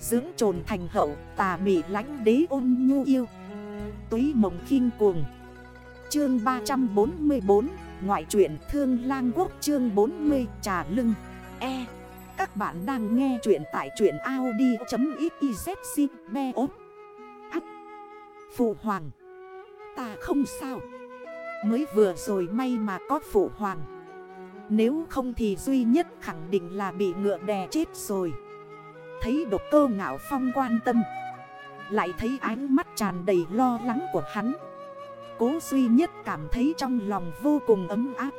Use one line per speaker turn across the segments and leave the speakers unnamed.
Dưỡng trồn thành hậu, tà mị lánh đế ôn nhu yêu. Túy mộng khinh cuồng. Chương 344 Ngoại truyện Thương Lang Quốc chương 40 Trà Lưng. E Các bạn đang nghe chuyện tại truyện Audi.xyz Be ốp Ác Phụ Hoàng. Ta không sao. Mới vừa rồi may mà có Phụ Hoàng. Nếu không thì duy nhất khẳng định là bị ngựa đè chết rồi. Thấy độc cơ ngạo phong quan tâm. Lại thấy ánh mắt tràn đầy lo lắng của hắn. Cố duy nhất cảm thấy trong lòng vô cùng ấm áp.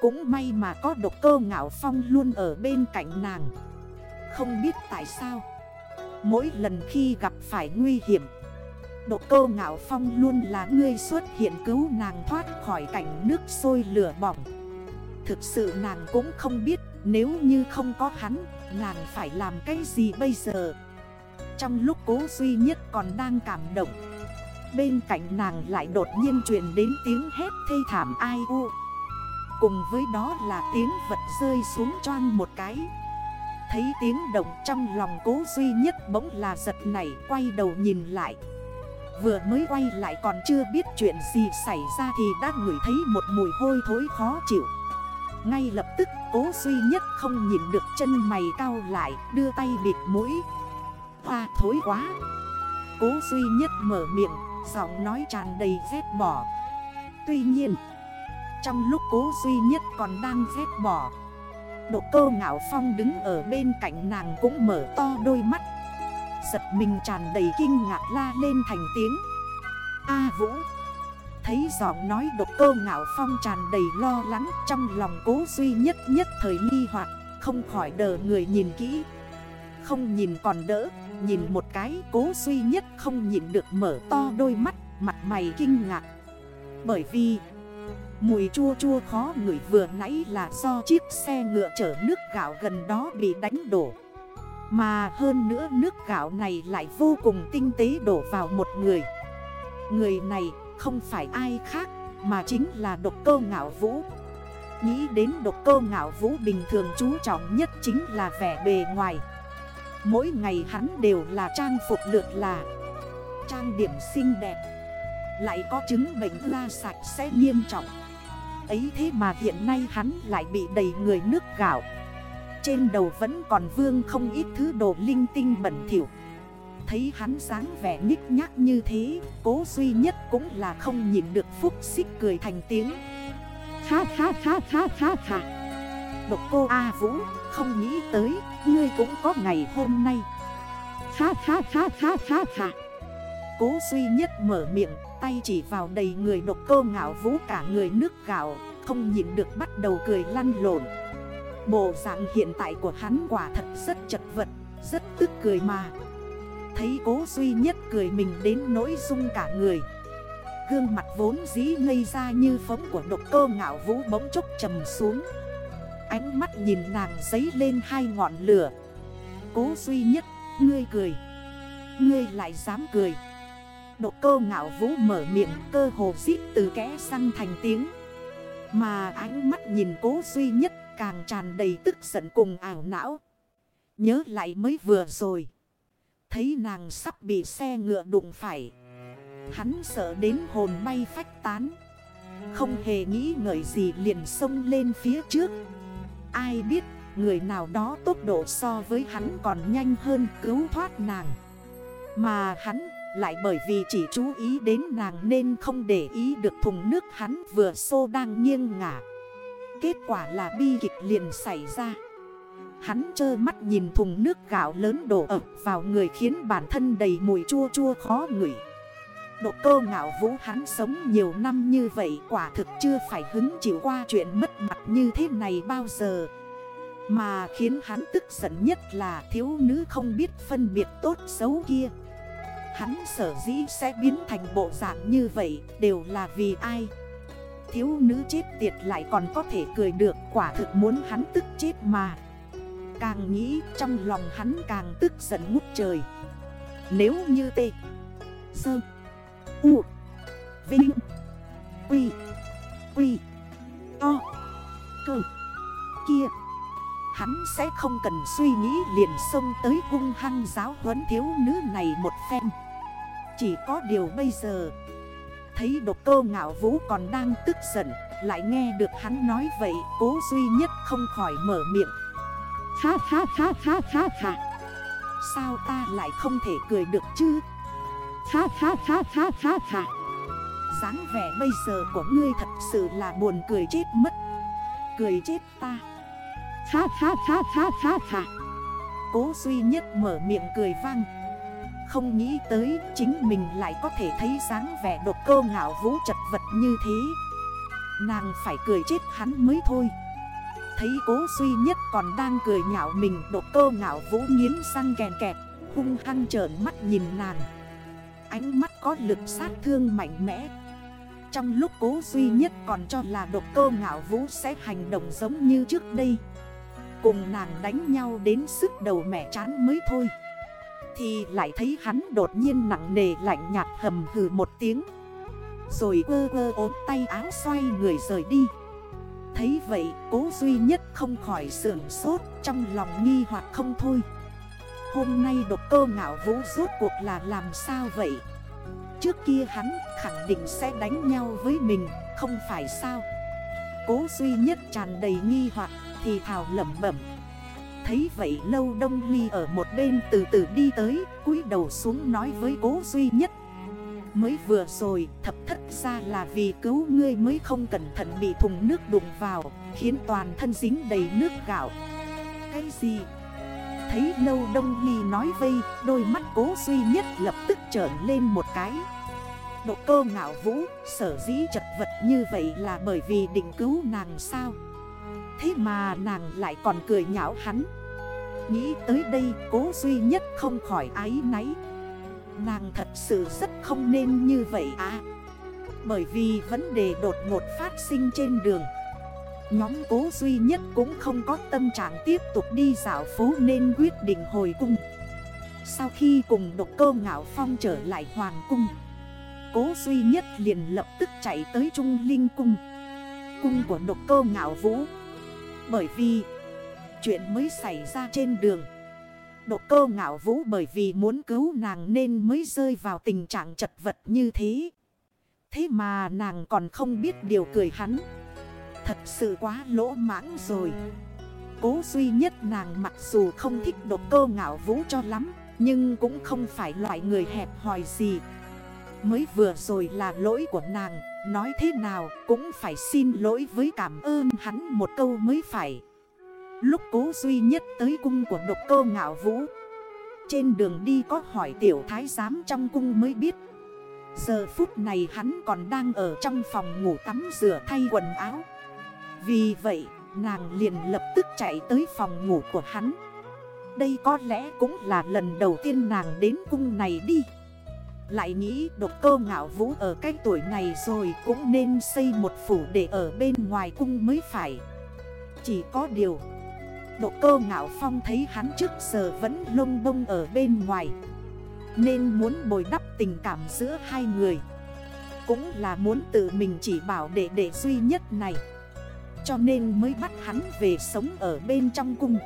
Cũng may mà có độc cơ ngạo phong luôn ở bên cạnh nàng. Không biết tại sao. Mỗi lần khi gặp phải nguy hiểm, Độc cơ ngạo phong luôn là người xuất hiện cứu nàng thoát khỏi cảnh nước sôi lửa bỏng. Thực sự nàng cũng không biết, nếu như không có hắn Nàng phải làm cái gì bây giờ? Trong lúc cố duy nhất còn đang cảm động, Bên cạnh nàng lại đột nhiên truyền đến tiếng hét thê thảm ai u. Cùng với đó là tiếng vật rơi xuống choang một cái. Thấy tiếng động trong lòng cố duy nhất bỗng là giật nảy quay đầu nhìn lại. Vừa mới quay lại còn chưa biết chuyện gì xảy ra thì đã ngửi thấy một mùi hôi thối khó chịu. Ngay lập tức, cố duy nhất không nhìn được chân mày cao lại, đưa tay bịt mũi. Hoa thối quá. Cố duy nhất mở miệng, Giọng nói tràn đầy ghét bỏ. Tuy nhiên, Trong lúc cố duy nhất còn đang ghét bỏ, Độ cơ ngạo phong đứng ở bên cạnh nàng cũng mở to đôi mắt. Giật mình tràn đầy kinh ngạc la lên thành tiếng. A Vũ Thấy giọng nói độc cơ ngạo phong tràn đầy lo lắng Trong lòng cố duy nhất nhất thời nghi hoặc, Không khỏi đờ người nhìn kỹ. Không nhìn còn đỡ, Nhìn một cái cố duy nhất không nhìn được mở to đôi mắt, Mặt mày kinh ngạc. Bởi vì, Mùi chua chua khó ngửi vừa nãy là do chiếc xe ngựa chở nước gạo gần đó bị đánh đổ. Mà hơn nữa nước gạo này lại vô cùng tinh tế đổ vào một người. Người này không phải ai khác, mà chính là độc cơ ngạo vũ. Nghĩ đến độc cơ ngạo vũ bình thường chú trọng nhất chính là vẻ bề ngoài. Mỗi ngày hắn đều là trang phục lượt là, Trang điểm xinh đẹp, Lại có chứng bệnh la sạch sẽ nghiêm trọng. Ấy thế mà hiện nay hắn lại bị đầy người nước gạo. Trên đầu vẫn còn vương không ít thứ đồ linh tinh bẩn thỉu. Thấy hắn sáng vẻ nhích nhác như thế, Cố duy nhất cũng là không nhìn được phúc xích cười thành tiếng. Ha ha ha ha ha ha. Độc cô A Vũ, không nghĩ tới, Ngươi cũng có ngày hôm nay. Ha ha ha ha ha ha. Cố duy nhất mở miệng, Tay chỉ vào đầy người độc cơ ngạo vũ cả người nước gạo, Không nhìn được bắt đầu cười lăn lộn. Bộ dạng hiện tại của hắn quả thật rất chật vật, Rất tức cười mà. Thấy cố duy nhất cười mình đến nỗi dung cả người. Gương mặt vốn dĩ ngây ra như phóng của độc cơ ngạo vũ bỗng chốc trầm xuống. Ánh mắt nhìn nàng giấy lên hai ngọn lửa. Cố duy nhất, ngươi cười. Ngươi lại dám cười. Độ cơ ngạo vũ mở miệng cơ hồ xít từ kẽ răng thành tiếng. Mà ánh mắt nhìn cố duy nhất càng tràn đầy tức giận cùng ảo não. Nhớ lại mới vừa rồi. Thấy nàng sắp bị xe ngựa đụng phải. Hắn sợ đến hồn bay phách tán. Không hề nghĩ ngợi gì liền xông lên phía trước. Ai biết, người nào đó tốc độ so với hắn còn nhanh hơn cứu thoát nàng. Mà hắn lại bởi vì chỉ chú ý đến nàng nên không để ý được thùng nước hắn vừa xô đang nghiêng ngả. Kết quả là bi kịch liền xảy ra. Hắn trơ mắt nhìn thùng nước gạo lớn đổ ập vào người khiến bản thân đầy mùi chua chua khó ngửi. Độ cơ ngạo vũ hắn sống nhiều năm như vậy quả thực chưa phải hứng chịu qua chuyện mất mặt như thế này bao giờ. Mà khiến hắn tức giận nhất là thiếu nữ không biết phân biệt tốt xấu kia. Hắn sở dĩ sẽ biến thành bộ dạng như vậy đều là vì ai? Thiếu nữ chết tiệt lại còn có thể cười được quả thực muốn hắn tức chết mà. Càng nghĩ, trong lòng hắn càng tức giận ngút trời. Nếu như tê Sơ U, Vinh, Quy Quy To Cơ Kia, Hắn sẽ không cần suy nghĩ liền xông tới hung hăng giáo huấn thiếu nữ này một phen. Chỉ có điều bây giờ, Thấy độc cơ ngạo vũ còn đang tức giận, Lại nghe được hắn nói vậy, Cố duy nhất không khỏi mở miệng. Ha ha ha ha ha ha. Sao ta lại không thể cười được chứ? Ha ha ha ha ha ha. Dáng vẻ bây giờ của ngươi thật sự là buồn cười chết mất. Cười chết ta. Ha ha ha ha ha ha. Cố duy nhất mở miệng cười vang. Không nghĩ tới chính mình lại có thể thấy dáng vẻ độc cơ ngạo vũ chật vật như thế. Nàng phải cười chết hắn mới thôi. Thấy cố duy nhất còn đang cười nhạo mình Độc cơ ngạo vũ nghiến răng kèn kẹt, Hung hăng trởn mắt nhìn nàng. Ánh mắt có lực sát thương mạnh mẽ. Trong lúc cố duy nhất còn cho là độc cơ ngạo vũ sẽ hành động giống như trước đây. Cùng nàng đánh nhau đến sức đầu mẹ chán mới thôi. Thì lại thấy hắn đột nhiên nặng nề lạnh nhạt hầm hừ một tiếng. Rồi ơ ơ ốm tay áo xoay người rời đi. Thấy vậy, cố duy nhất không khỏi sưởng sốt, Trong lòng nghi hoặc không thôi. Hôm nay độc cơ ngạo vũ rốt cuộc là làm sao vậy? Trước kia hắn khẳng định sẽ đánh nhau với mình, Không phải sao? Cố duy nhất tràn đầy nghi hoặc, thì thào lẩm bẩm. Thấy vậy lâu đông ly ở một bên từ từ đi tới, cúi đầu xuống nói với cố duy nhất. Mới vừa rồi, thập thất ra là vì cứu ngươi mới không cẩn thận bị thùng nước đụng vào, Khiến toàn thân dính đầy nước gạo. Cái gì? Thấy lâu đông ly nói vây, Đôi mắt cố duy nhất lập tức trở lên một cái. Độ cơ ngạo vũ, sở dĩ chật vật như vậy là bởi vì định cứu nàng sao? Thế mà nàng lại còn cười nhạo hắn. Nghĩ tới đây, cố duy nhất không khỏi ái náy. Nàng thật sự rất không nên như vậy à. Bởi vì vấn đề đột ngột phát sinh trên đường. Nhóm cố duy nhất cũng không có tâm trạng tiếp tục đi dạo phố nên quyết định hồi cung. Sau khi cùng độc cơ ngạo phong trở lại hoàng cung, Cố duy nhất liền lập tức chạy tới Trung Linh cung. Cung của độc cơ ngạo vũ. Bởi vì chuyện mới xảy ra trên đường Độc cơ ngạo vũ bởi vì muốn cứu nàng nên mới rơi vào tình trạng chật vật như thế. Thế mà nàng còn không biết điều cười hắn. Thật sự quá lỗ mãng rồi. Cố duy nhất nàng mặc dù không thích độc cơ ngạo vũ cho lắm, Nhưng cũng không phải loại người hẹp hòi gì. Mới vừa rồi là lỗi của nàng, Nói thế nào cũng phải xin lỗi với cảm ơn hắn một câu mới phải. Lúc cố duy nhất tới cung của độc cơ ngạo vũ. Trên đường đi có hỏi tiểu thái giám trong cung mới biết. Giờ phút này hắn còn đang ở trong phòng ngủ tắm rửa thay quần áo. Vì vậy, nàng liền lập tức chạy tới phòng ngủ của hắn. Đây có lẽ cũng là lần đầu tiên nàng đến cung này đi. Lại nghĩ độc cơ ngạo vũ ở cái tuổi này rồi cũng nên xây một phủ để ở bên ngoài cung mới phải. Chỉ có điều Độc cơ ngạo phong thấy hắn trước giờ vẫn lông bông ở bên ngoài. Nên muốn bồi đắp tình cảm giữa hai người. Cũng là muốn tự mình chỉ bảo đệ đệ duy nhất này. Cho nên mới bắt hắn về sống ở bên trong cung.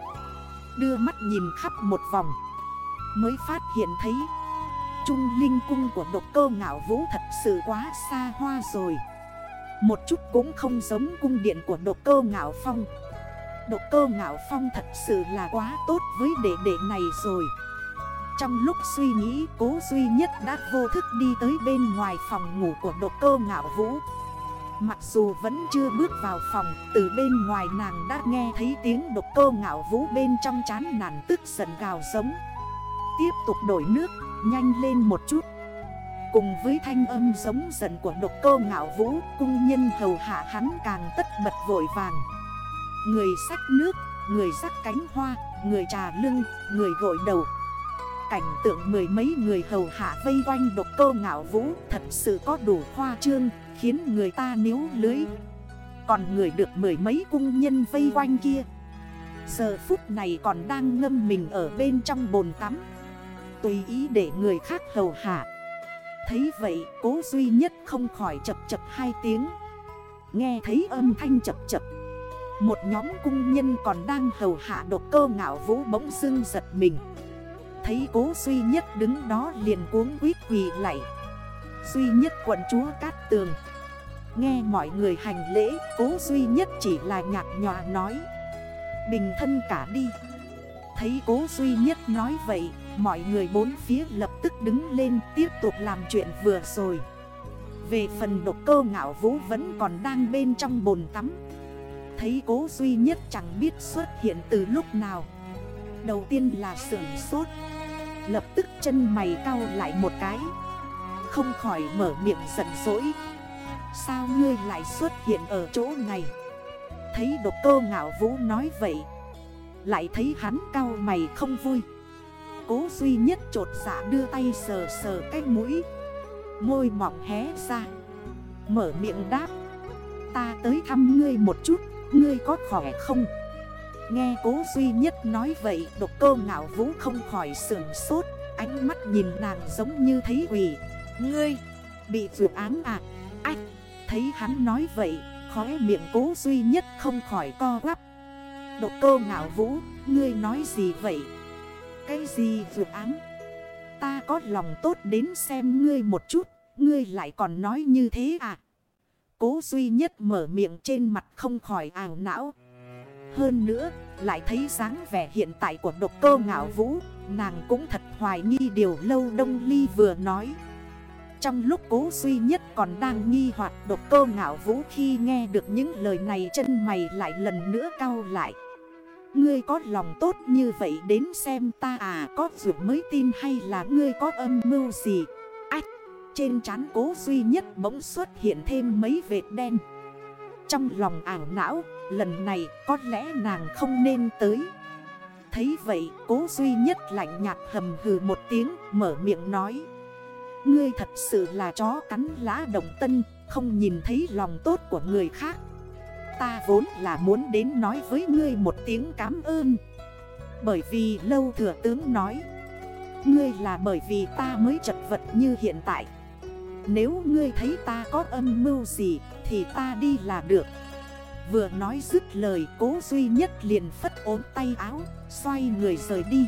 Đưa mắt nhìn khắp một vòng. Mới phát hiện thấy, Trung linh cung của độc cơ ngạo vũ thật sự quá xa hoa rồi. Một chút cũng không giống cung điện của độc cơ ngạo phong. Độc cơ ngạo phong thật sự là quá tốt với đệ đệ này rồi. Trong lúc suy nghĩ, cố duy nhất đã vô thức đi tới bên ngoài phòng ngủ của độc cơ ngạo vũ. Mặc dù vẫn chưa bước vào phòng, Từ bên ngoài nàng đã nghe thấy tiếng độc cơ ngạo vũ bên trong chán nản tức giận gào giống. Tiếp tục đổi nước, nhanh lên một chút. Cùng với thanh âm giống giận của độc cơ ngạo vũ, Cung nhân hầu hạ hắn càng tất bật vội vàng. Người sách nước, người rắc cánh hoa, người trà lưng, người gội đầu. Cảnh tượng mười mấy người hầu hạ vây quanh độc cơ ngạo vũ Thật sự có đủ khoa trương, khiến người ta níu lưới. Còn người được mười mấy cung nhân vây quanh kia. Giờ phút này còn đang ngâm mình ở bên trong bồn tắm. Tùy ý để người khác hầu hạ. Thấy vậy cố duy nhất không khỏi chập chập hai tiếng. Nghe thấy âm thanh chập chập một nhóm cung nhân còn đang hầu hạ độc cơ ngạo vũ bỗng dưng giật mình. Thấy cố duy nhất đứng đó liền cuống quýt quỳ lạy. Duy nhất quận chúa cát tường. Nghe mọi người hành lễ, Cố duy nhất chỉ là nhạc nhòa nói. Bình thân cả đi. Thấy cố duy nhất nói vậy, Mọi người bốn phía lập tức đứng lên Tiếp tục làm chuyện vừa rồi. Về phần độc cơ ngạo vũ vẫn còn đang bên trong bồn tắm. Thấy cố duy nhất chẳng biết xuất hiện từ lúc nào. Đầu tiên là sưởng sốt. Lập tức chân mày cao lại một cái. Không khỏi mở miệng giận dỗi. Sao ngươi lại xuất hiện ở chỗ này? Thấy độc cơ ngạo vũ nói vậy, Lại thấy hắn cao mày không vui. Cố duy nhất trột dạ đưa tay sờ sờ cái mũi. Môi mỏng hé ra. Mở miệng đáp. Ta tới thăm ngươi một chút. Ngươi có khỏe không? Nghe cố duy nhất nói vậy, Độc cơ ngạo vũ không khỏi sưởng sốt. Ánh mắt nhìn nàng giống như thấy quỷ. Ngươi, bị vượt án à? Ách, Thấy hắn nói vậy, Khóe miệng cố duy nhất không khỏi co quắp. Độc cơ ngạo vũ, Ngươi nói gì vậy? Cái gì vượt án? Ta có lòng tốt đến xem ngươi một chút, Ngươi lại còn nói như thế à? Cố duy nhất mở miệng trên mặt không khỏi ảo não. Hơn nữa, lại thấy dáng vẻ hiện tại của độc cơ ngạo vũ, Nàng cũng thật hoài nghi điều lâu đông ly vừa nói. Trong lúc cố duy nhất còn đang nghi hoặc độc cơ ngạo vũ khi nghe được những lời này chân mày lại lần nữa cao lại. Ngươi có lòng tốt như vậy đến xem ta à có dù mới tin hay là ngươi có âm mưu gì? Trên trán cố duy nhất bỗng xuất hiện thêm mấy vệt đen. Trong lòng ảo não, lần này có lẽ nàng không nên tới. Thấy vậy, cố duy nhất lạnh nhạt hầm hừ một tiếng, mở miệng nói. Ngươi thật sự là chó cắn lá đồng tân, Không nhìn thấy lòng tốt của người khác. Ta vốn là muốn đến nói với ngươi một tiếng cảm ơn. Bởi vì lâu thừa tướng nói, Ngươi là bởi vì ta mới chật vật như hiện tại. Nếu ngươi thấy ta có âm mưu gì, Thì ta đi là được. Vừa nói dứt lời, cố duy nhất liền phất ốm tay áo, Xoay người rời đi.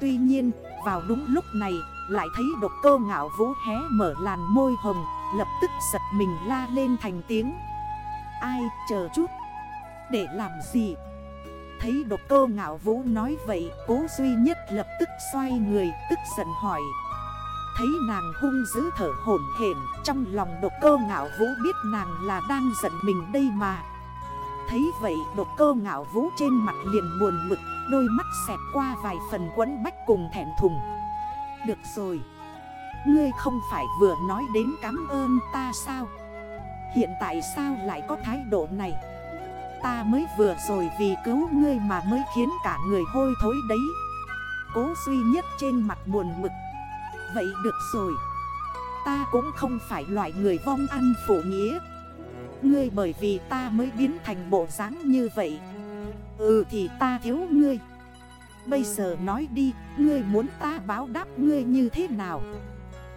Tuy nhiên, vào đúng lúc này, Lại thấy độc cơ ngạo vũ hé mở làn môi hồng, Lập tức giật mình la lên thành tiếng. Ai, chờ chút. Để làm gì? Thấy độc cơ ngạo vũ nói vậy, Cố duy nhất lập tức xoay người, Tức giận hỏi. Thấy nàng hung dữ thở hổn hển, Trong lòng độc cơ ngạo vũ biết nàng là đang giận mình đây mà. Thấy vậy, độc cơ ngạo vũ trên mặt liền buồn mực Đôi mắt xẹt qua vài phần quấn bách cùng thẻn thùng. Được rồi, Ngươi không phải vừa nói đến cảm ơn ta sao? Hiện tại sao lại có thái độ này? Ta mới vừa rồi vì cứu ngươi mà mới khiến cả người hôi thối đấy. Cố duy nhất trên mặt buồn mực Vậy được rồi. Ta cũng không phải loại người vong ăn phổ nghĩa. Ngươi bởi vì ta mới biến thành bộ dáng như vậy. Ừ thì ta thiếu ngươi. Bây giờ nói đi, Ngươi muốn ta báo đáp ngươi như thế nào?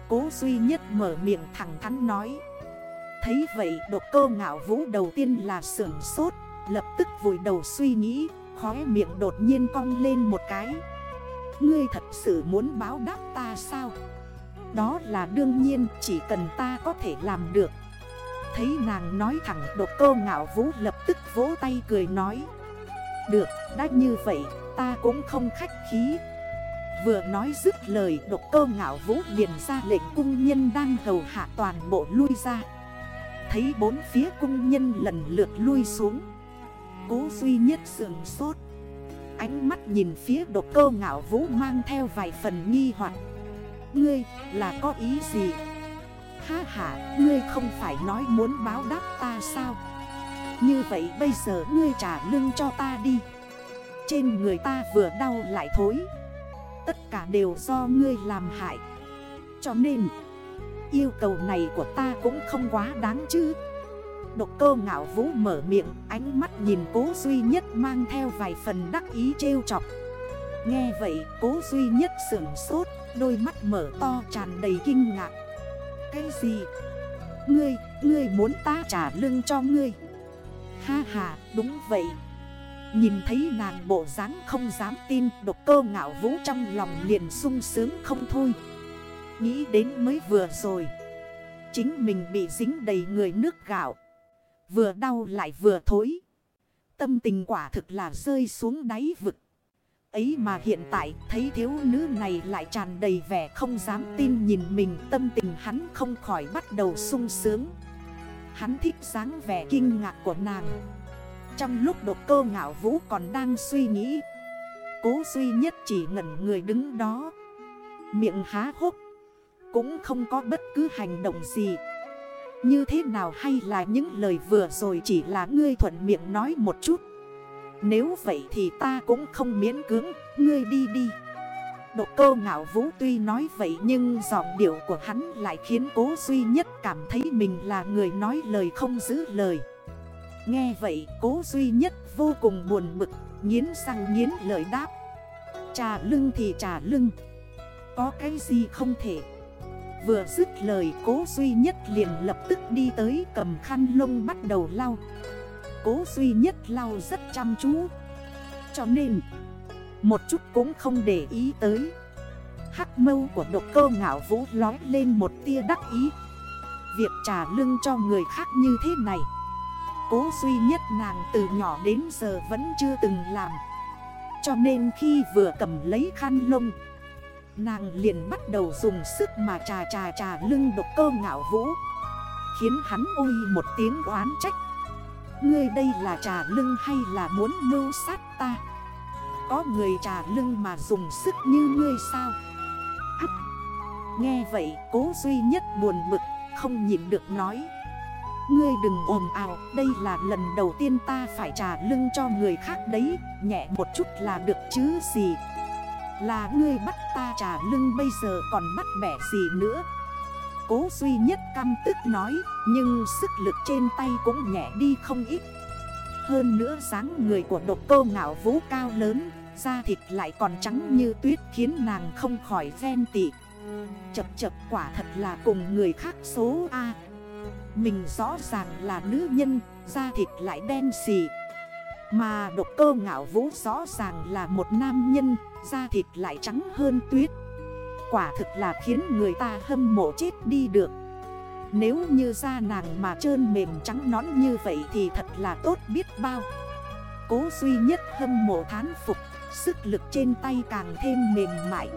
Cố duy nhất mở miệng thẳng thắn nói. Thấy vậy, độc cơ ngạo vũ đầu tiên là sưởng sốt, Lập tức vùi đầu suy nghĩ, Khóe miệng đột nhiên cong lên một cái. Ngươi thật sự muốn báo đáp ta sao? Đó là đương nhiên chỉ cần ta có thể làm được. Thấy nàng nói thẳng độc cơ ngạo vũ lập tức vỗ tay cười nói. Được, đã như vậy, ta cũng không khách khí. Vừa nói dứt lời độc cơ ngạo vũ liền ra lệnh cung nhân đang hầu hạ toàn bộ lui ra. Thấy bốn phía cung nhân lần lượt lui xuống. Cố duy nhất sườn sốt. Ánh mắt nhìn phía độc cơ ngạo vũ mang theo vài phần nghi hoặc. Ngươi là có ý gì? Ha ha, ngươi không phải nói muốn báo đáp ta sao? Như vậy bây giờ ngươi trả lưng cho ta đi. Trên người ta vừa đau lại thối. Tất cả đều do ngươi làm hại. Cho nên Yêu cầu này của ta cũng không quá đáng chứ. Độc cơ ngạo vũ mở miệng Ánh mắt nhìn cố duy nhất mang theo vài phần đắc ý trêu chọc. Nghe vậy cố duy nhất sưởng sốt. Đôi mắt mở to tràn đầy kinh ngạc. Cái gì? Ngươi, ngươi muốn ta trả lương cho ngươi? Ha ha đúng vậy. Nhìn thấy nàng bộ dáng không dám tin Độc cơ ngạo vũ trong lòng liền sung sướng không thôi. Nghĩ đến mới vừa rồi Chính mình bị dính đầy người nước gạo. Vừa đau lại vừa thối. Tâm tình quả thực là rơi xuống đáy vực. Ấy mà hiện tại, thấy thiếu nữ này lại tràn đầy vẻ không dám tin nhìn mình, Tâm tình hắn không khỏi bắt đầu sung sướng. Hắn thích dáng vẻ kinh ngạc của nàng. Trong lúc đột cơ ngạo vũ còn đang suy nghĩ, Cố duy nhất chỉ ngẩn người đứng đó. Miệng há hốc, Cũng không có bất cứ hành động gì. Như thế nào hay là những lời vừa rồi chỉ là ngươi thuận miệng nói một chút. Nếu vậy thì ta cũng không miễn cưỡng Ngươi đi đi Độ cơ ngạo vũ tuy nói vậy nhưng giọng điệu của hắn lại khiến cố duy nhất cảm thấy mình là người nói lời không giữ lời. Nghe vậy cố duy nhất vô cùng buồn bực, nghiến răng nghiến lời đáp. Trà lưng thì trà lưng, có cái gì không thể. Vừa dứt lời cố duy nhất liền lập tức đi tới cầm khăn lông bắt đầu lau. Cố duy nhất lau rất chăm chú. Cho nên... Một chút cũng không để ý tới. Hắc mâu của độc cơ ngạo vũ lói lên một tia đắc ý. Việc trả lưng cho người khác như thế này, Cố duy nhất nàng từ nhỏ đến giờ vẫn chưa từng làm. Cho nên khi vừa cầm lấy khăn lông, Nàng liền bắt đầu dùng sức mà trà trà trà lưng độc cơ ngạo vũ, Khiến hắn ôi một tiếng oán trách. Ngươi đây là trà lưng hay là muốn mưu sát ta? Có người trà lưng mà dùng sức như ngươi sao? Ác. Nghe vậy, cố duy nhất buồn bực, Không nhịn được nói. Ngươi đừng ồn ào, Đây là lần đầu tiên ta phải trà lưng cho người khác đấy, Nhẹ một chút là được chứ gì? Là ngươi bắt ta trà lưng bây giờ còn bắt bẻ gì nữa? Cố duy nhất căm tức nói Nhưng sức lực trên tay cũng nhẹ đi không ít. Hơn nữa dáng người của độc cô ngạo vũ cao lớn Da thịt lại còn trắng như tuyết khiến nàng không khỏi ghen tị. Chập chập quả thật là cùng người khác số A. Mình rõ ràng là nữ nhân, da thịt lại đen xì. Mà độc cơ ngạo vũ rõ ràng là một nam nhân, da thịt lại trắng hơn tuyết. Quả thực là khiến người ta hâm mộ chết đi được. Nếu như da nàng mà trơn mềm trắng nón như vậy thì thật là tốt biết bao. Cố duy nhất hâm mộ thán phục, Sức lực trên tay càng thêm mềm mại.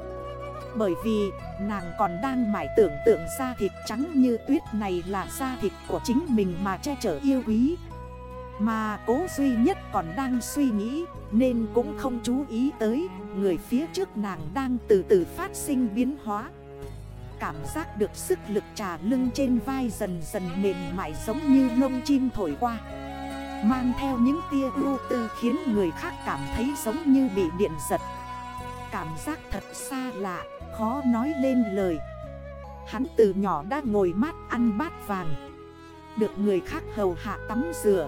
Bởi vì, nàng còn đang mải tưởng tượng da thịt trắng như tuyết này là da thịt của chính mình mà che chở yêu quý. Mà cố duy nhất còn đang suy nghĩ, nên cũng không chú ý tới. Người phía trước nàng đang từ từ phát sinh biến hóa. Cảm giác được sức lực trà lưng trên vai dần dần mềm mại giống như lông chim thổi qua. Mang theo những tia ưu tư khiến người khác cảm thấy giống như bị điện giật. Cảm giác thật xa lạ, khó nói lên lời. Hắn từ nhỏ đã ngồi mát ăn bát vàng. Được người khác hầu hạ tắm rửa.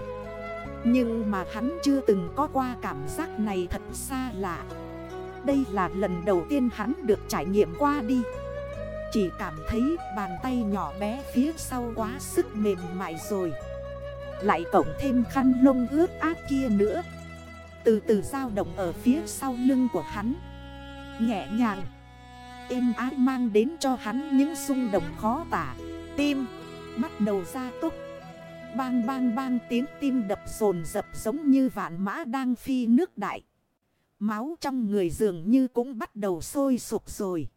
Nhưng mà hắn chưa từng có qua cảm giác này thật xa lạ. Đây là lần đầu tiên hắn được trải nghiệm qua đi. Chỉ cảm thấy bàn tay nhỏ bé phía sau quá sức mềm mại rồi. Lại cộng thêm khăn lông ướt át kia nữa. Từ từ dao động ở phía sau lưng của hắn. Nhẹ nhàng. Êm ái mang đến cho hắn những xung động khó tả. Tim bắt đầu ra tốc, Bang bang bang tiếng tim đập rồn dập giống như vạn mã đang phi nước đại. Máu trong người dường như cũng bắt đầu sôi sụp rồi.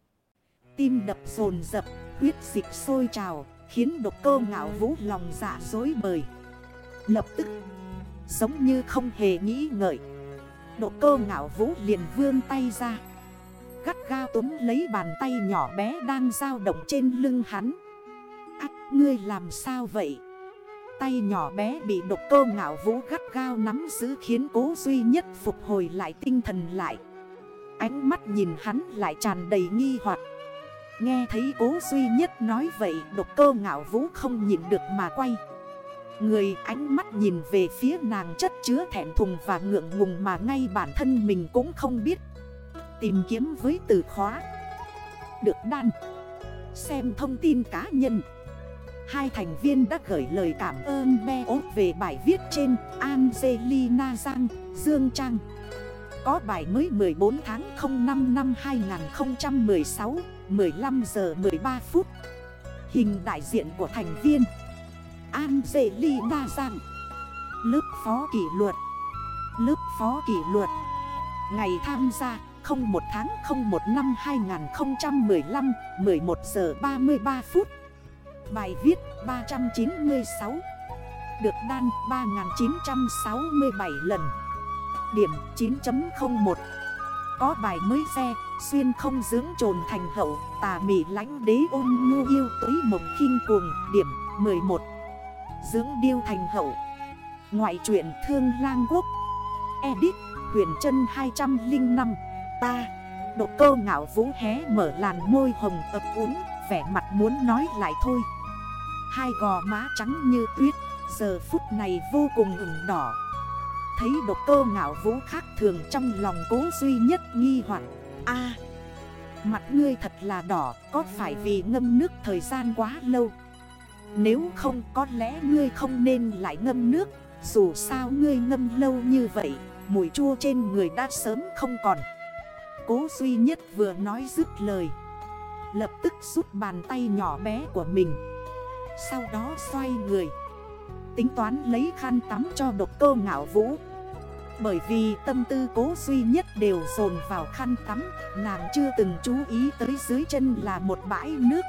Tim đập rồn dập, huyết dịch sôi trào Khiến độc cơ ngạo vũ lòng dạ dối bời. Lập tức Giống như không hề nghĩ ngợi Độc cơ ngạo vũ liền vươn tay ra. Gắt gao túm lấy bàn tay nhỏ bé đang dao động trên lưng hắn. Ách, ngươi làm sao vậy? Tay nhỏ bé bị độc cơ ngạo vũ gắt gao nắm giữ khiến cố duy nhất phục hồi lại tinh thần lại. Ánh mắt nhìn hắn lại tràn đầy nghi hoặc. Nghe thấy cố duy nhất nói vậy, độc cơ ngạo vũ không nhìn được mà quay. Người ánh mắt nhìn về phía nàng chất chứa thẹn thùng và ngượng ngùng mà ngay bản thân mình cũng không biết. Tìm kiếm với từ khóa. Được đan. Xem thông tin cá nhân. Hai thành viên đã gửi lời cảm ơn Be ốt về bài viết trên Angelina Giang, Dương Trang. Có bài mới 14 tháng 05 năm 2016, 15 giờ 13 phút. Hình đại diện của thành viên. Angelina Giang Lớp phó kỷ luật. Lớp phó kỷ luật. Ngày tham gia 01 tháng 01 năm 2015 11 giờ 33 phút. Bài viết 396 Được đan 3967 lần. Điểm 9.01 Có bài mới xe, Xuyên không dưỡng trồn thành hậu, Tà mị lánh đế ôn nhu yêu túy mộng khinh cuồng. Điểm 11 Dưỡng điêu thành hậu. Ngoại truyện Thương Lang Quốc. Edit, Huyền chân 205 Ta. Độ cơ ngạo vũ hé mở làn môi hồng ập uống Vẻ mặt muốn nói lại thôi. Hai gò má trắng như tuyết, Giờ phút này vô cùng ửng đỏ. Thấy độc cơ ngạo vũ khác thường trong lòng cố duy nhất nghi hoặc. A, Mặt ngươi thật là đỏ, Có phải vì ngâm nước thời gian quá lâu? Nếu không, có lẽ ngươi không nên lại ngâm nước. Dù sao ngươi ngâm lâu như vậy, Mùi chua trên người đã sớm không còn. Cố duy nhất vừa nói dứt lời, Lập tức rút bàn tay nhỏ bé của mình. Sau đó xoay người. Tính toán lấy khăn tắm cho độc cơ ngạo vũ. Bởi vì tâm tư cố duy nhất đều dồn vào khăn tắm, Nàng chưa từng chú ý tới dưới chân là một bãi nước.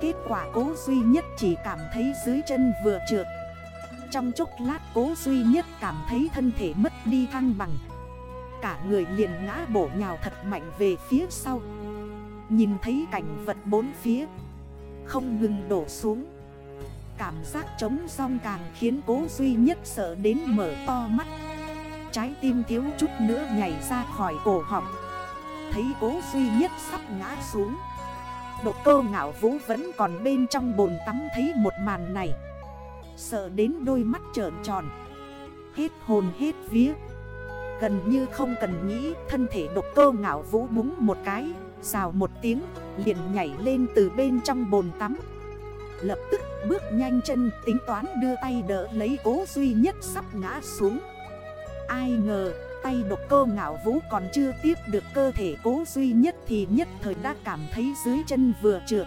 Kết quả cố duy nhất chỉ cảm thấy dưới chân vừa trượt. Trong chốc lát cố duy nhất cảm thấy thân thể mất đi thăng bằng. Cả người liền ngã bổ nhào thật mạnh về phía sau. Nhìn thấy cảnh vật bốn phía, Không ngừng đổ xuống. Cảm giác trống song càng khiến cố duy nhất sợ đến mở to mắt. Trái tim thiếu chút nữa nhảy ra khỏi cổ họng. Thấy cố duy nhất sắp ngã xuống. Độ cơ ngạo vũ vẫn còn bên trong bồn tắm thấy một màn này. Sợ đến đôi mắt trợn tròn. Hết hồn hết vía. Gần như không cần nghĩ, thân thể độc cơ ngạo vũ búng một cái, Rào một tiếng, liền nhảy lên từ bên trong bồn tắm. Lập tức bước nhanh chân, tính toán đưa tay đỡ lấy cố duy nhất sắp ngã xuống. Ai ngờ, tay độc cơ ngạo vũ còn chưa tiếp được cơ thể cố duy nhất Thì nhất thời đã cảm thấy dưới chân vừa trượt.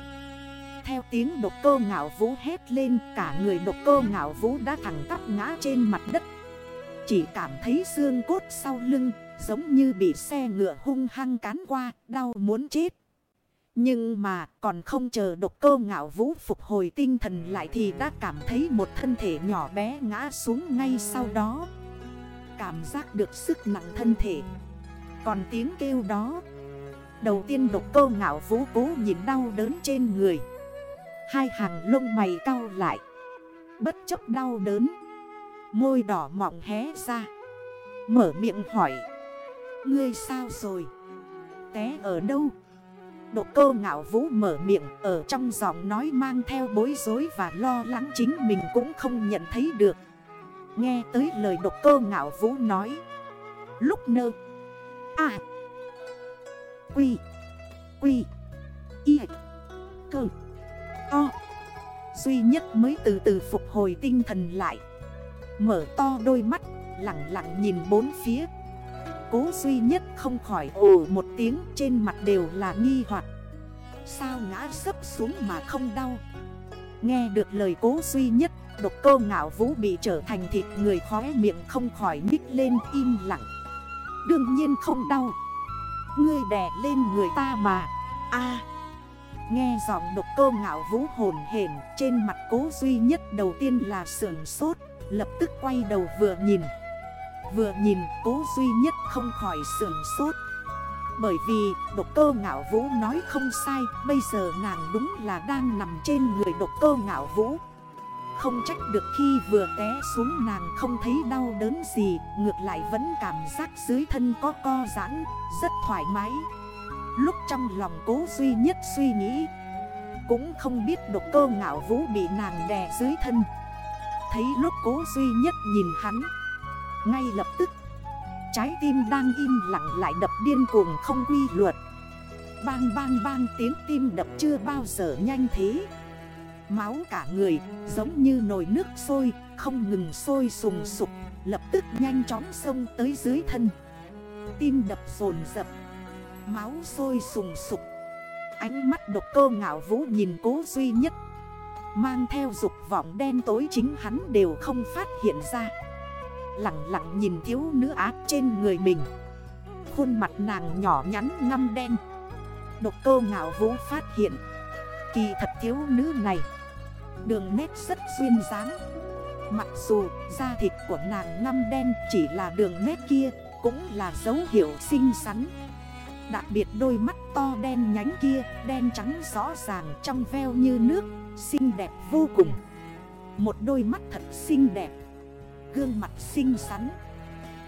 Theo tiếng độc cơ ngạo vũ hét lên, Cả người độc cơ ngạo vũ đã thẳng tắp ngã trên mặt đất. Chỉ cảm thấy xương cốt sau lưng, Giống như bị xe ngựa hung hăng cán qua, Đau muốn chết nhưng mà còn không chờ độc cơ ngạo vũ phục hồi tinh thần lại thì đã cảm thấy một thân thể nhỏ bé ngã xuống ngay sau đó. Cảm giác được sức nặng thân thể. Còn tiếng kêu đó. Đầu tiên độc cơ ngạo vũ cố nhìn đau đớn trên người. Hai hàng lông mày cau lại. Bất chấp đau đớn. Môi đỏ mọng hé ra. Mở miệng hỏi. Ngươi sao rồi? Té ở đâu? Độc cơ ngạo vũ mở miệng, ở trong giọng nói mang theo bối rối và lo lắng chính mình cũng không nhận thấy được. Nghe tới lời độc cơ ngạo vũ nói. Lúc nơ. À. Quy. Quy. Y. Cơ. To. Duy nhất mới từ từ phục hồi tinh thần lại. Mở to đôi mắt. Lặng lặng nhìn bốn phía Cố duy nhất không khỏi ồ một tiếng trên mặt đều là nghi hoặc. Sao ngã sấp xuống mà không đau? Nghe được lời cố duy nhất, Độc cơ ngạo vũ bị trở thành thịt người khóe miệng không khỏi nhích lên im lặng. Đương nhiên không đau. Ngươi đè lên người ta mà. A. Nghe giọng độc cơ ngạo vũ hồn hển Trên mặt cố duy nhất đầu tiên là sườn sốt, Lập tức quay đầu vừa nhìn. Vừa nhìn cố duy nhất không khỏi sườn sốt. Bởi vì độc cơ ngạo vũ nói không sai, Bây giờ nàng đúng là đang nằm trên người độc cơ ngạo vũ. Không trách được khi vừa té xuống nàng không thấy đau đớn gì, Ngược lại vẫn cảm giác dưới thân có co giãn, Rất thoải mái. Lúc trong lòng cố duy nhất suy nghĩ, Cũng không biết độc cơ ngạo vũ bị nàng đè dưới thân. Thấy lúc cố duy nhất nhìn hắn ngay lập tức, Trái tim đang im lặng lại đập điên cuồng không quy luật. Bang bang bang, tiếng tim đập chưa bao giờ nhanh thế. Máu cả người, giống như nồi nước sôi, Không ngừng sôi sùng sục, Lập tức nhanh chóng xông tới dưới thân. Tim đập dồn dập Máu sôi sùng sục. Ánh mắt độc cơ ngạo vũ nhìn cố duy nhất, Mang theo dục vọng đen tối chính hắn đều không phát hiện ra. Lặng lặng nhìn thiếu nữ ác trên người mình. Khuôn mặt nàng nhỏ nhắn ngăm đen. Độc cô ngạo vũ phát hiện. Kỳ thật thiếu nữ này, Đường nét rất duyên dáng. Mặc dù da thịt của nàng ngăm đen chỉ là đường nét kia, Cũng là dấu hiệu xinh xắn. Đặc biệt đôi mắt to đen nhánh kia, Đen trắng rõ ràng trong veo như nước, Xinh đẹp vô cùng. Một đôi mắt thật xinh đẹp. Gương mặt xinh xắn.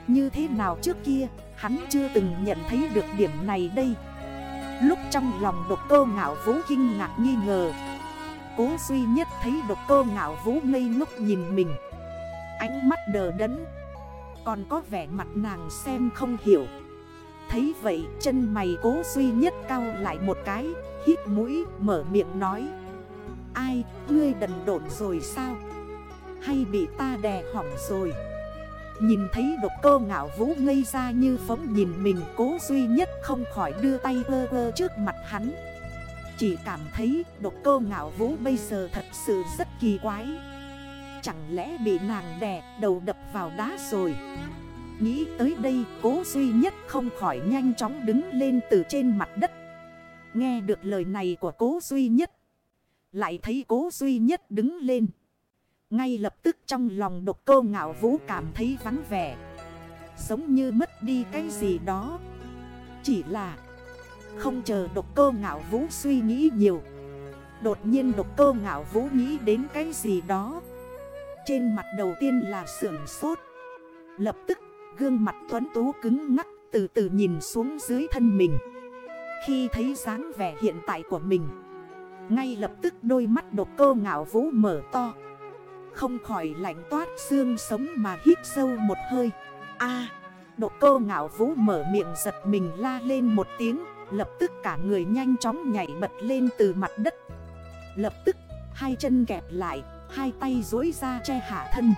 Như thế nào trước kia, Hắn chưa từng nhận thấy được điểm này đây. Lúc trong lòng độc cơ ngạo vũ kinh ngạc nghi ngờ. Cố duy nhất thấy độc cơ ngạo vũ ngây ngốc nhìn mình. Ánh mắt đờ đẫn. Còn có vẻ mặt nàng xem không hiểu. Thấy vậy, chân mày cố duy nhất cao lại một cái, Hít mũi, mở miệng nói. Ai, ngươi đần độn rồi sao? Hay bị ta đè hỏng rồi. Nhìn thấy độc cơ ngạo vũ ngây ra như phóng nhìn mình cố duy nhất không khỏi đưa tay vơ vơ trước mặt hắn. Chỉ cảm thấy độc cơ ngạo vũ bây giờ thật sự rất kỳ quái. Chẳng lẽ bị nàng đè đầu đập vào đá rồi? Nghĩ tới đây cố duy nhất không khỏi nhanh chóng đứng lên từ trên mặt đất. Nghe được lời này của cố duy nhất, Lại thấy cố duy nhất đứng lên ngay lập tức trong lòng độc cô ngạo vũ cảm thấy vắng vẻ. Giống như mất đi cái gì đó. Chỉ là Không chờ độc cô ngạo vũ suy nghĩ nhiều. Đột nhiên độc cô ngạo vũ nghĩ đến cái gì đó. Trên mặt đầu tiên là sưởng sốt. Lập tức, gương mặt tuấn tú cứng ngắc từ từ nhìn xuống dưới thân mình. Khi thấy dáng vẻ hiện tại của mình, Ngay lập tức đôi mắt độc cô ngạo vũ mở to không khỏi lạnh toát xương sống mà hít sâu một hơi. A à, độ cơ ngạo vũ mở miệng giật mình la lên một tiếng Lập tức cả người nhanh chóng nhảy bật lên từ mặt đất. Lập tức hai chân kẹp lại Hai tay dối ra che hạ thân.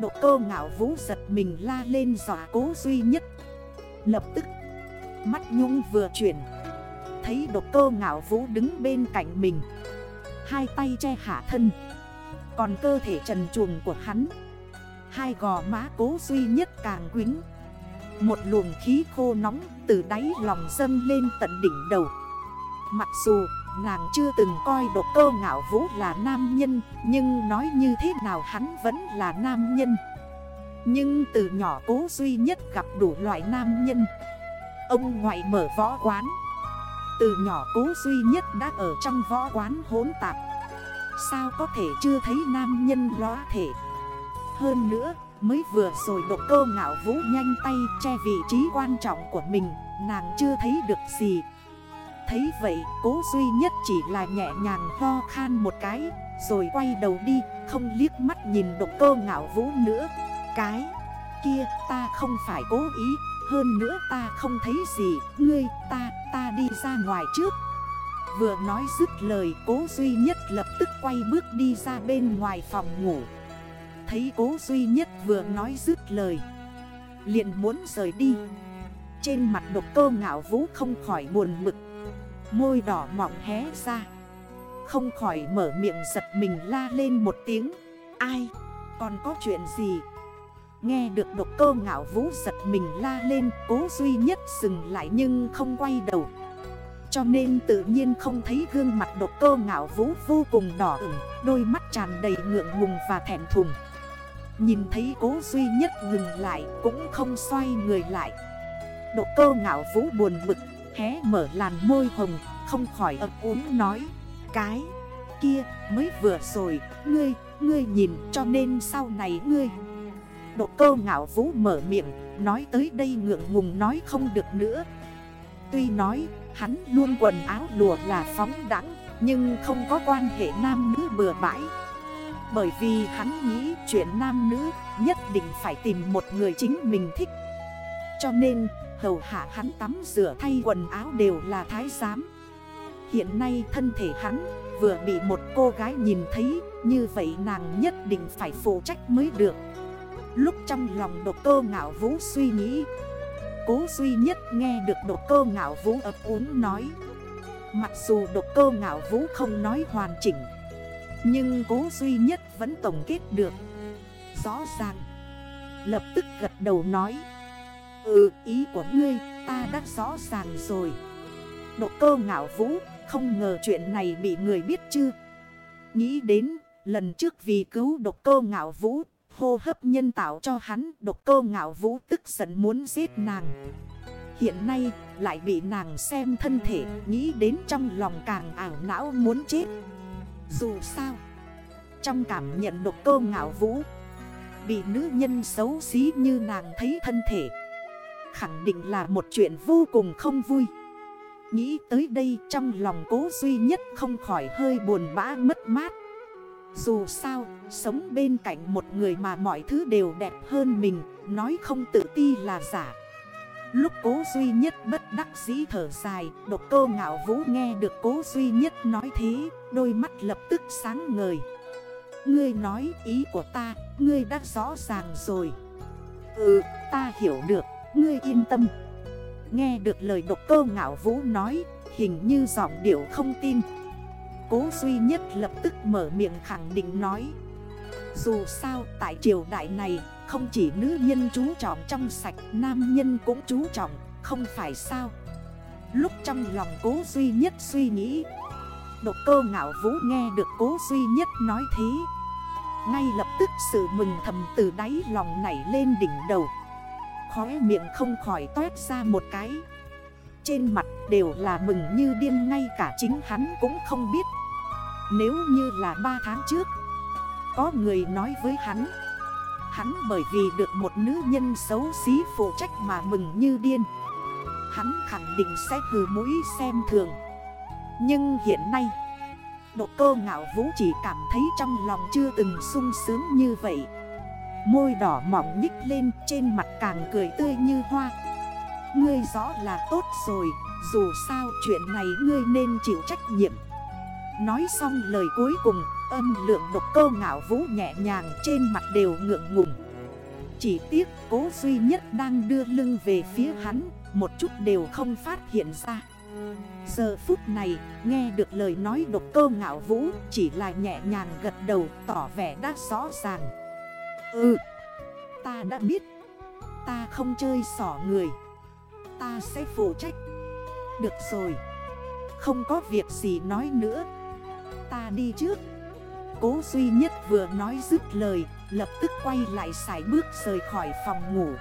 Độ cơ ngạo vũ giật mình la lên dọa cố duy nhất. Lập tức Mắt nhung vừa chuyển Thấy độ cơ ngạo vũ đứng bên cạnh mình. Hai tay che hạ thân còn cơ thể trần chuồng của hắn. Hai gò má cố duy nhất càng quính Một luồng khí khô nóng từ đáy lòng dâng lên tận đỉnh đầu. Mặc dù nàng chưa từng coi độc cơ ngạo vũ là nam nhân, Nhưng nói như thế nào hắn vẫn là nam nhân. Nhưng từ nhỏ cố duy nhất gặp đủ loại nam nhân. Ông ngoại mở võ quán. Từ nhỏ cố duy nhất đã ở trong võ quán hỗn tạp. Sao có thể chưa thấy nam nhân lóa thể? Hơn nữa, mới vừa rồi độc cơ ngạo vũ nhanh tay che vị trí quan trọng của mình, Nàng chưa thấy được gì. Thấy vậy, cố duy nhất chỉ là nhẹ nhàng ho khan một cái, Rồi quay đầu đi, không liếc mắt nhìn độc cơ ngạo vũ nữa. Cái kia, ta không phải cố ý, Hơn nữa ta không thấy gì. Ngươi, ta ta đi ra ngoài trước. Vừa nói dứt lời, cố duy nhất lập tức quay bước đi ra bên ngoài phòng ngủ Thấy cố duy nhất vừa nói dứt lời, liền muốn rời đi Trên mặt độc cơ ngạo vũ không khỏi buồn mực, Môi đỏ mỏng hé ra Không khỏi mở miệng giật mình la lên một tiếng, Ai? Còn có chuyện gì? Nghe được độc cơ ngạo vũ giật mình la lên, Cố duy nhất dừng lại nhưng không quay đầu cho nên tự nhiên không thấy gương mặt độc cơ ngạo vũ vô cùng đỏ ửng Đôi mắt tràn đầy ngượng ngùng và thẹn thùng. Nhìn thấy cố duy nhất ngừng lại cũng không xoay người lại. Độc cơ ngạo vũ buồn bực Hé mở làn môi hồng Không khỏi ấp úng nói Cái kia mới vừa rồi Ngươi, ngươi nhìn cho nên sau này ngươi Độ cơ ngạo vũ mở miệng Nói tới đây ngượng ngùng nói không được nữa. Tuy nói Hắn luôn quần áo lùa là phóng đẳng, Nhưng không có quan hệ nam nữ bừa bãi. Bởi vì hắn nghĩ chuyện nam nữ nhất định phải tìm một người chính mình thích. Cho nên, hầu hạ hắn tắm rửa thay quần áo đều là thái giám. Hiện nay thân thể hắn vừa bị một cô gái nhìn thấy, Như vậy nàng nhất định phải phụ trách mới được. Lúc trong lòng độc cơ ngạo vũ suy nghĩ Cố duy nhất nghe được độc cơ ngạo vũ ấp úng nói. Mặc dù độc cơ ngạo vũ không nói hoàn chỉnh, Nhưng cố duy nhất vẫn tổng kết được. Rõ ràng, Lập tức gật đầu nói Ừ ý của ngươi, ta đã rõ ràng rồi. Độc cơ ngạo vũ, không ngờ chuyện này bị người biết chưa Nghĩ đến, lần trước vì cứu độc cơ ngạo vũ Hô hấp nhân tạo cho hắn độc Cô ngạo vũ tức giận muốn giết nàng. Hiện nay, lại bị nàng xem thân thể, Nghĩ đến trong lòng càng ảo não muốn chết. Dù sao, Trong cảm nhận độc Cô ngạo vũ, Bị nữ nhân xấu xí như nàng thấy thân thể, Khẳng định là một chuyện vô cùng không vui. Nghĩ tới đây trong lòng cố duy nhất không khỏi hơi buồn bã mất mát. Dù sao, sống bên cạnh một người mà mọi thứ đều đẹp hơn mình Nói không tự ti là giả. Lúc cố duy nhất bất đắc dĩ thở dài Độc cô ngạo vũ nghe được cố duy nhất nói thế Đôi mắt lập tức sáng ngời. Ngươi nói ý của ta Ngươi đã rõ ràng rồi. Ừ ta hiểu được Ngươi yên tâm. Nghe được lời độc cô ngạo vũ nói Hình như giọng điệu không tin. Cố duy nhất lập tức mở miệng khẳng định nói. Dù sao, tại triều đại này, Không chỉ nữ nhân chú trọng trong sạch, Nam nhân cũng chú trọng, Không phải sao? Lúc trong lòng cố duy nhất suy nghĩ, Độc cơ ngạo vũ nghe được cố duy nhất nói thế. Ngay lập tức sự mừng thầm từ đáy lòng nảy lên đỉnh đầu. Khóe miệng không khỏi toét ra một cái. Trên mặt đều là mừng như điên, ngay cả chính hắn cũng không biết nếu như là 3 tháng trước, Có người nói với hắn. Hắn bởi vì được một nữ nhân xấu xí phụ trách mà mừng như điên. Hắn khẳng định sẽ hừ mũi xem thường. Nhưng hiện nay, Độ cơ ngạo vũ chỉ cảm thấy trong lòng chưa từng sung sướng như vậy. Môi đỏ mỏng nhích lên, trên mặt càng cười tươi như hoa. Ngươi rõ là tốt rồi, Dù sao chuyện này ngươi nên chịu trách nhiệm. Nói xong lời cuối cùng, Âm lượng độc câu ngạo vũ nhẹ nhàng trên mặt đều ngượng ngùng. Chỉ tiếc cố duy nhất đang đưa lưng về phía hắn, Một chút đều không phát hiện ra. Giờ phút này, nghe được lời nói độc cơ ngạo vũ, Chỉ là nhẹ nhàng gật đầu tỏ vẻ đã rõ ràng. Ừ Ta đã biết. Ta không chơi sỏ người. Ta sẽ phụ trách. Được rồi. Không có việc gì nói nữa. Ta đi trước. Cố duy nhất vừa nói dứt lời Lập tức quay lại xài bước rời khỏi phòng ngủ.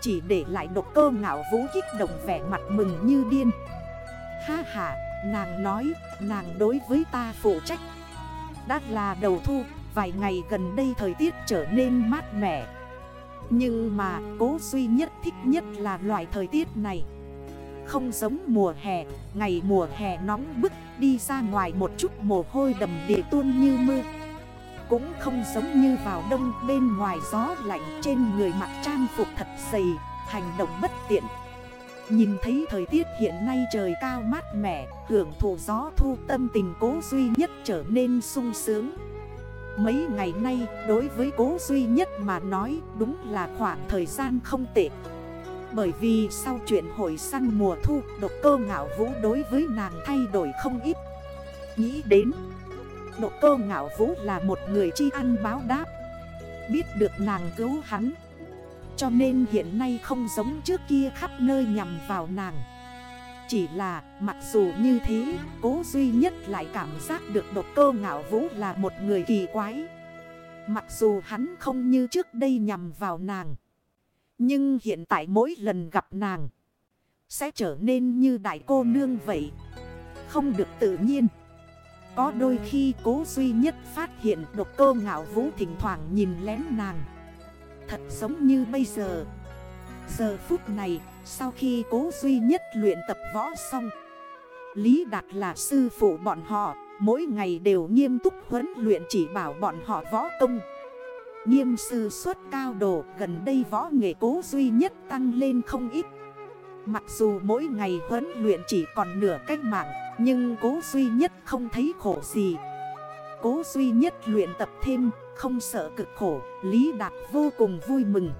Chỉ để lại độc cơ ngạo vũ kích động vẻ mặt mừng như điên. Ha ha, nàng nói, nàng đối với ta phụ trách. Đã là đầu thu Vài ngày gần đây thời tiết trở nên mát mẻ. Nhưng mà cố duy nhất thích nhất là loại thời tiết này. Không giống mùa hè Ngày mùa hè nóng bức Đi ra ngoài một chút, mồ hôi đầm địa tuôn như mưa. Cũng không giống như vào đông, bên ngoài gió lạnh, Trên người mặc trang phục thật dày, Hành động bất tiện. Nhìn thấy thời tiết hiện nay trời cao mát mẻ, Hưởng thụ gió thu, tâm tình cố duy nhất trở nên sung sướng. Mấy ngày nay, đối với cố duy nhất mà nói, đúng là khoảng thời gian không tệ. Bởi vì sau chuyện hội săn mùa thu, Độc cơ ngạo vũ đối với nàng thay đổi không ít. Nghĩ đến, Độc cơ ngạo vũ là một người chi ăn báo đáp. Biết được nàng cứu hắn. Cho nên hiện nay không giống trước kia khắp nơi nhằm vào nàng. Chỉ là, mặc dù như thế, Cố duy nhất lại cảm giác được độc cơ ngạo vũ là một người kỳ quái. Mặc dù hắn không như trước đây nhằm vào nàng. Nhưng hiện tại mỗi lần gặp nàng, Sẽ trở nên như đại cô nương vậy. Không được tự nhiên. Có đôi khi cố duy nhất phát hiện độc cơ ngạo vũ thỉnh thoảng nhìn lén nàng. Thật giống như bây giờ. Giờ phút này, sau khi cố duy nhất luyện tập võ xong, Lý Đạt là sư phụ bọn họ, Mỗi ngày đều nghiêm túc huấn luyện chỉ bảo bọn họ võ công. Nghiêm sư xuất cao độ, gần đây võ nghệ cố duy nhất tăng lên không ít. Mặc dù mỗi ngày huấn luyện chỉ còn nửa cách mạng, Nhưng cố duy nhất không thấy khổ gì. Cố duy nhất luyện tập thêm, Không sợ cực khổ, Lý Đạt vô cùng vui mừng.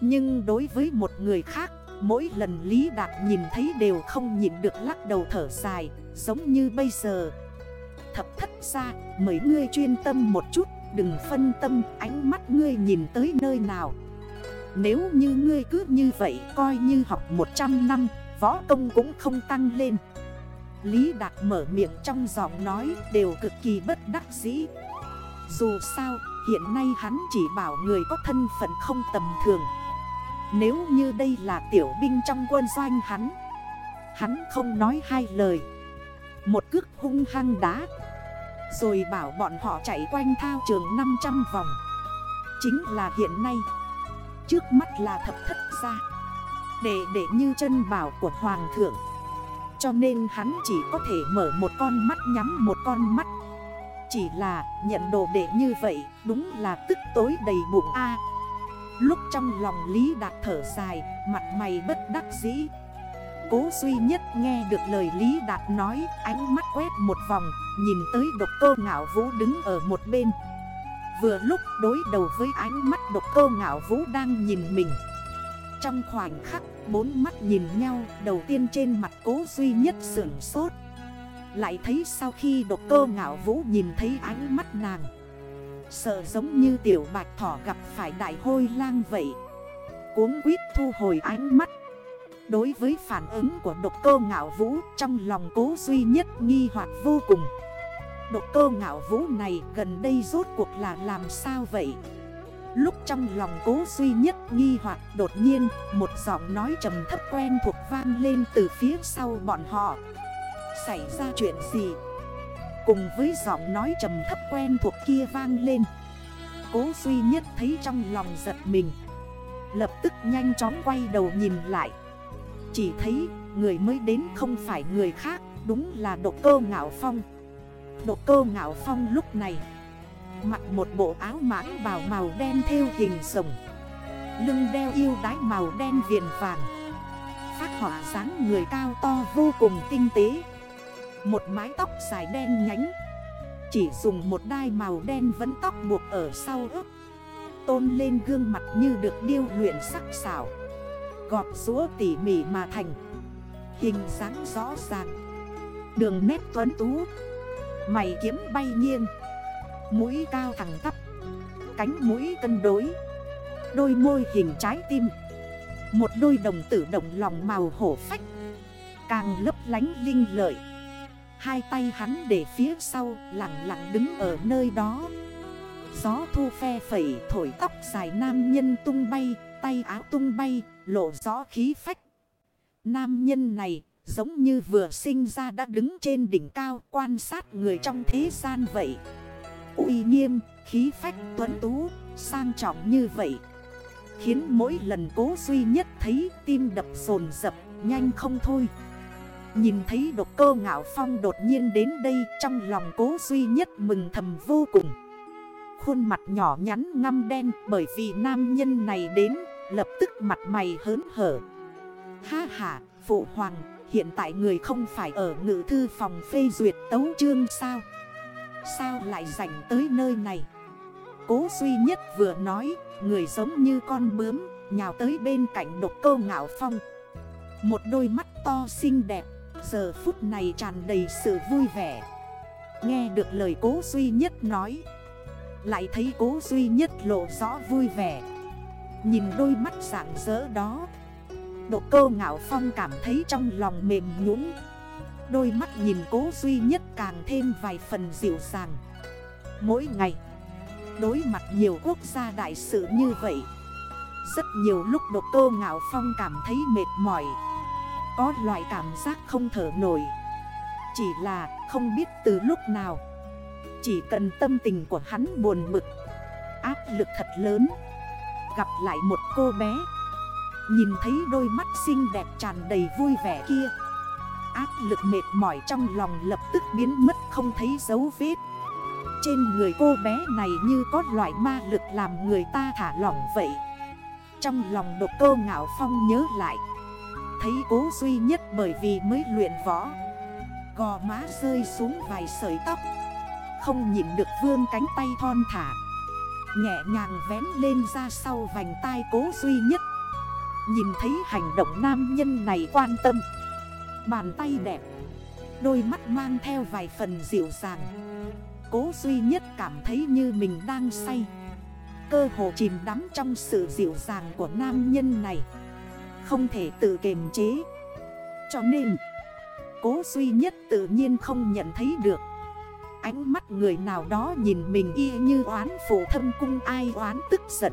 Nhưng đối với một người khác, Mỗi lần Lý Đạt nhìn thấy đều không nhìn được lắc đầu thở dài, Giống như bây giờ. Thập thất ra mời ngươi chuyên tâm một chút. Đừng phân tâm, ánh mắt ngươi nhìn tới nơi nào. Nếu như ngươi cứ như vậy, coi như học 100 năm, Võ công cũng không tăng lên. Lý Đạt mở miệng trong giọng nói đều cực kỳ bất đắc dĩ. Dù sao, hiện nay hắn chỉ bảo người có thân phận không tầm thường. Nếu như đây là tiểu binh trong quân doanh hắn Hắn không nói hai lời. Một cước hung hăng đá rồi bảo bọn họ chạy quanh thao trường 500 vòng. Chính là hiện nay. Trước mắt là thập thất ra Để để như chân bảo của hoàng thượng. Cho nên hắn chỉ có thể mở một con mắt nhắm một con mắt. Chỉ là nhận đồ đệ như vậy, Đúng là tức tối đầy bụng A. Lúc trong lòng Lý Đạt thở dài, Mặt mày bất đắc dĩ. Cố duy nhất nghe được lời Lý Đạt nói, Ánh mắt quét một vòng, Nhìn tới độc cơ ngạo vũ đứng ở một bên. Vừa lúc đối đầu với ánh mắt độc cơ ngạo vũ đang nhìn mình. Trong khoảnh khắc, bốn mắt nhìn nhau, Đầu tiên trên mặt cố duy nhất sưởng sốt. Lại thấy sau khi độc cơ ngạo vũ nhìn thấy ánh mắt nàng, Sợ giống như tiểu bạch thỏ gặp phải đại hôi lang vậy. Cuốn quýt thu hồi ánh mắt Đối với phản ứng của độc cơ ngạo vũ, Trong lòng cố duy nhất nghi hoặc vô cùng. Độc cơ ngạo vũ này gần đây rốt cuộc là làm sao vậy? Lúc trong lòng cố duy nhất nghi hoặc đột nhiên, Một giọng nói trầm thấp quen thuộc vang lên từ phía sau bọn họ. Xảy ra chuyện gì? Cùng với giọng nói trầm thấp quen thuộc kia vang lên, Cố duy nhất thấy trong lòng giật mình. Lập tức nhanh chóng quay đầu nhìn lại chỉ thấy người mới đến không phải người khác, Đúng là độc cơ ngạo phong. Độc cơ ngạo phong lúc này, Mặc một bộ áo mãng bào màu đen theo hình rồng, Lưng đeo yêu đái màu đen viền vàng, Phát hỏa dáng người cao to vô cùng tinh tế. Một mái tóc dài đen nhánh, Chỉ dùng một đai màu đen vẫn tóc buộc ở sau ức Tôn lên gương mặt như được điêu luyện sắc xảo gọt rúa tỉ mỉ mà thành. Hình dáng rõ ràng. Đường nét tuấn tú. Mày kiếm bay nghiêng. Mũi cao thẳng tắp. Cánh mũi cân đối. Đôi môi hình trái tim. Một đôi đồng tử động lòng màu hổ phách. Càng lấp lánh linh lợi. Hai tay hắn để phía sau, lặng lặng đứng ở nơi đó. Gió thu phe phẩy, thổi tóc dài nam nhân tung bay. Tay áo tung bay lộ rõ khí phách. Nam nhân này giống như vừa sinh ra đã đứng trên đỉnh cao quan sát người trong thế gian vậy. uy nghiêm, khí phách tuấn tú, sang trọng như vậy. Khiến mỗi lần cố duy nhất thấy tim đập sồn dập nhanh không thôi. Nhìn thấy độc cơ ngạo phong đột nhiên đến đây trong lòng cố duy nhất mừng thầm vô cùng. Khuôn mặt nhỏ nhắn ngăm đen bởi vì nam nhân này đến Lập tức mặt mày hớn hở. Ha ha, phụ hoàng, Hiện tại người không phải ở ngự thư phòng phê duyệt tấu chương sao? Sao lại rảnh tới nơi này? Cố duy nhất vừa nói, Người giống như con bướm, Nhào tới bên cạnh độc câu ngạo phong. Một đôi mắt to xinh đẹp, Giờ phút này tràn đầy sự vui vẻ. Nghe được lời cố duy nhất nói, Lại thấy cố duy nhất lộ rõ vui vẻ. Nhìn đôi mắt sảng rỡ đó. Độ cơ ngạo phong cảm thấy trong lòng mềm nhũng Đôi mắt nhìn cố duy nhất càng thêm vài phần dịu dàng. Mỗi ngày, Đối mặt nhiều quốc gia đại sự như vậy, Rất nhiều lúc độ cơ ngạo phong cảm thấy mệt mỏi. Có loại cảm giác không thở nổi. Chỉ là không biết từ lúc nào. Chỉ cần tâm tình của hắn buồn mực Áp lực thật lớn. Gặp lại một cô bé. Nhìn thấy đôi mắt xinh đẹp tràn đầy vui vẻ kia. Áp lực mệt mỏi trong lòng lập tức biến mất không thấy dấu vết. Trên người cô bé này như có loại ma lực làm người ta thả lỏng vậy. Trong lòng độc cô ngạo phong nhớ lại. Thấy cố duy nhất bởi vì mới luyện võ. Gò má rơi xuống vài sợi tóc. Không nhìn được vương cánh tay thon thả. Nhẹ nhàng vén lên ra sau vành tai cố duy nhất. Nhìn thấy hành động nam nhân này quan tâm. Bàn tay đẹp. Đôi mắt mang theo vài phần dịu dàng. Cố duy nhất cảm thấy như mình đang say. Cơ hồ chìm đắm trong sự dịu dàng của nam nhân này. Không thể tự kiềm chế. Cho nên, Cố duy nhất tự nhiên không nhận thấy được. Ánh mắt người nào đó nhìn mình y như oán phụ thâm cung ai oán tức giận.